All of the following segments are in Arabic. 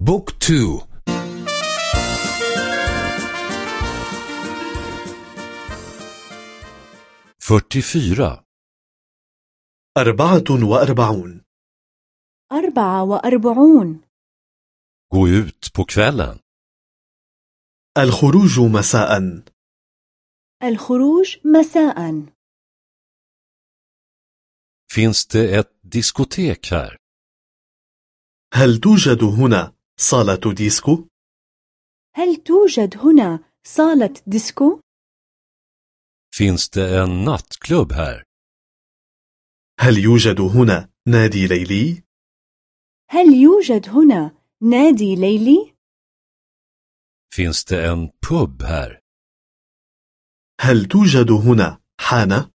بوك تو. fyrtiofyra أربعة وأربعون. أربعة وأربعون. Gå ut på kvällen. الخروج مساء. الخروج مساء. Finns det ett diskotek här? هل توجد هنا؟ صالة ديسكو؟ هل توجد هنا صالة ديسكو؟ Finns det en nattklubb här? هل يوجد هنا نادي ليلي؟ هل يوجد هنا نادي ليلي؟ Finns det en pub här? هل توجد هنا حانة؟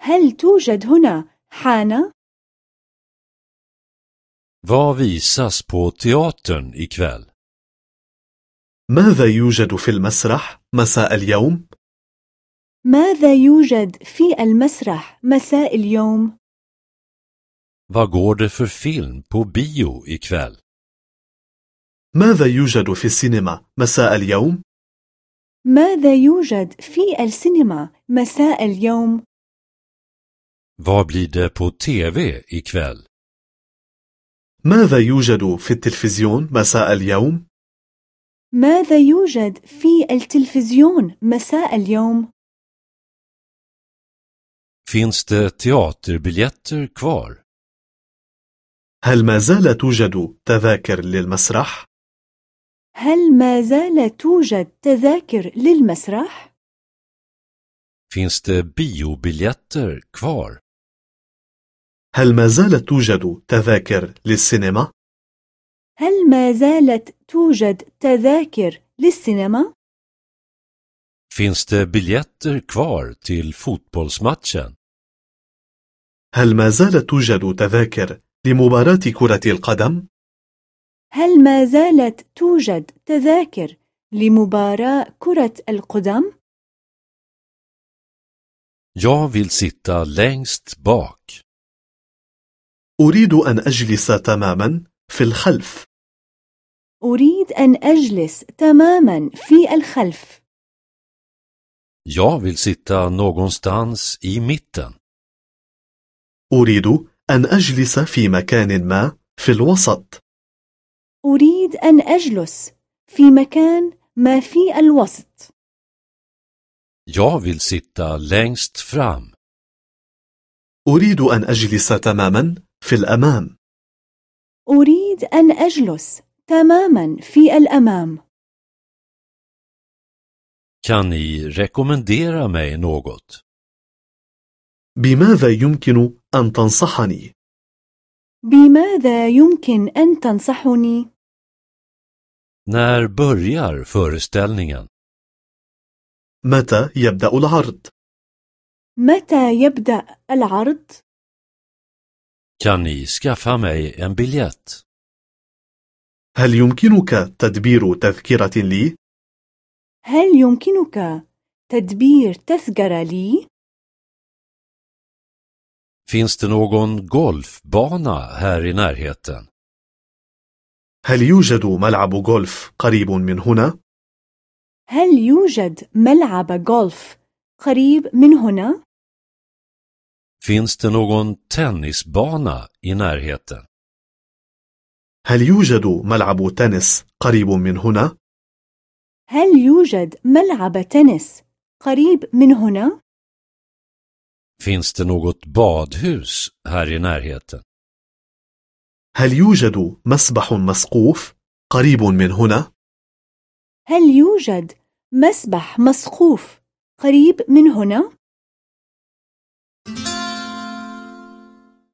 هل توجد هنا حانة؟ Vad visas på teatern ikväll? ماذا يوجد في المسرح مساء اليوم؟ ماذا يوجد في المسرح مساء اليوم؟ Vad går det för film på bio ikväll? ماذا يوجد في السينما مساء اليوم؟ ماذا يوجد في السينما مساء اليوم؟ Vad blir det på tv ikväll? ماذا يوجد في التلفزيون مساء اليوم؟ ماذا يوجد في التلفزيون مساء اليوم؟ Finns det teaterbiljetter kvar? هل ما زال توجد تذاكر للمسرح؟ هل ما زال توجد تذاكر للمسرح؟ Finns det biobiljetter kvar? هل ما زالت توجد تذاكر للسينما؟ هل ما زالت توجد تذاكر للسينما؟ Finns det biljetter kvar till fotbollsmatchen? هل ما زالت توجد تذاكر لمباراة كرة القدم؟ هل ما زالت توجد تذاكر لمباراة كرة القدم؟ Jag vill sitta längst bak. أريد أن أجلس تماما في الخلف أريد أن أجلس تماما في الخلف Jag vill sitta någonstans i mitten. أريد أن أجلس في مكان ما في الوسط أريد أن أجلس في مكان ما في الوسط Jag vill sitta längst fram. أريد أن أجلس تماما في الأمام أريد أن أجلس تماما في الأمام Kan ni rekommendera mig något? بماذا يمكن أن تنصحني؟ بماذا يمكن أن تنصحني؟ När börjar föreställningen? متى يبدأ العرض؟ متى يبدأ العرض؟ Kan ni skaffa mig en biljett? هل يمكنك تدبير تذكرة لي؟ هل يمكنك تدبير تذكرة لي؟ Finns det någon golfbana här i närheten? هل يوجد ملعب غولف قريب من هنا؟ هل يوجد ملعب غولف قريب من هنا؟ Finns det någon tennisbana i närheten? هل يوجد ملعب تنس قريب من هنا؟ هل يوجد ملعب تنس قريب من هنا؟ Finns det något badhus här i närheten? هل يوجد مسبح مسقوف قريب من هنا؟ هل يوجد مسبح مسقوف قريب من هنا؟